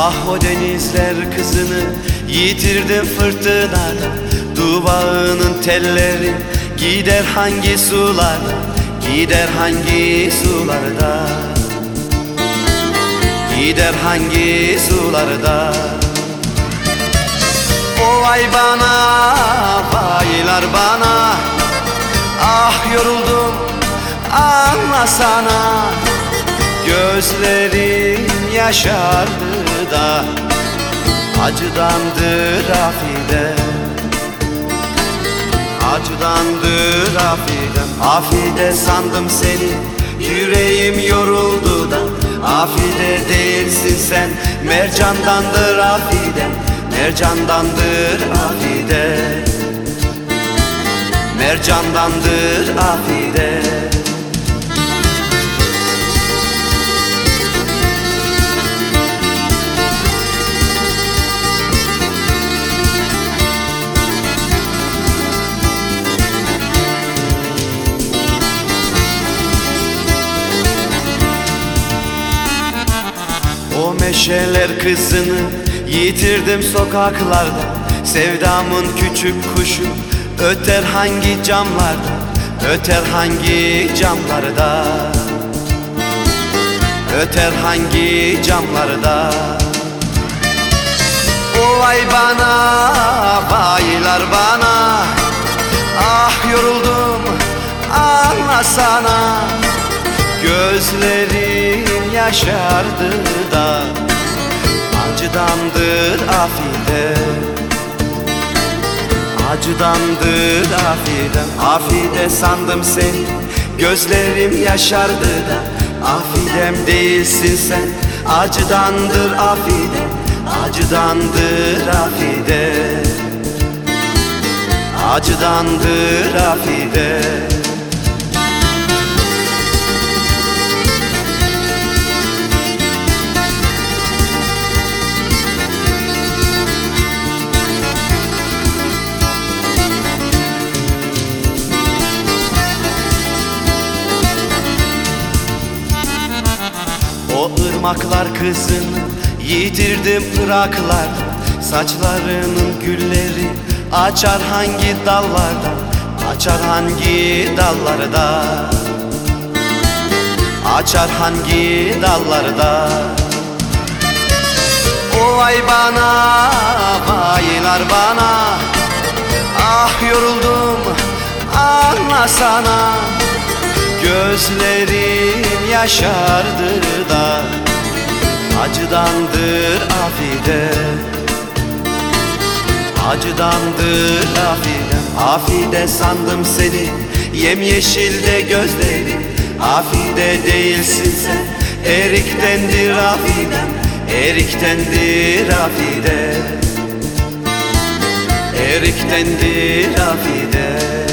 Ah o denizler kızını yitirdim fırtınada Duvağının telleri gider hangi sularda Gider hangi sularda. Gider hangi sularda. O ay bana vaylar bana. Ah yoruldum anlasana. Gözlerim yaşardı da Acıdandır afide. Acıdandır afide Afide sandım seni Yüreğim yoruldu da. Afide değilsin sen Mercandandır afide Mercandandır afide. Mercandandır afide O meşeler kızını yitirdim sokaklarda. Sevdamın küçük kuşu öter hangi camlarda Öter hangi camlarda. Öter hangi camlarda. O ay bana, baylar bana. Ah yoruldum anlasana Gözlerim yaşardı da. Acıdandır afide Acıdandır afide Afide sandım seni Gözlerim yaşardı da. Afidem değilsin sen Acıdandır afide Acıdandır afide Acıdandır afide ırmaklar kızını yitirdim ıraklarda Saçlarının gülleri açar hangi dallarda Açar hangi dallarda? Açar hangi dallarda? O ay bana, baylar bana. Ah yoruldum anlasana Gözlerim yaşardı da Acıdandır afide. Acıdandır afide Afide sandım seni Yemyeşilde gözleri Afide değilsin sen Eriktendir afidem Eriktendir afide. Eriktendir afide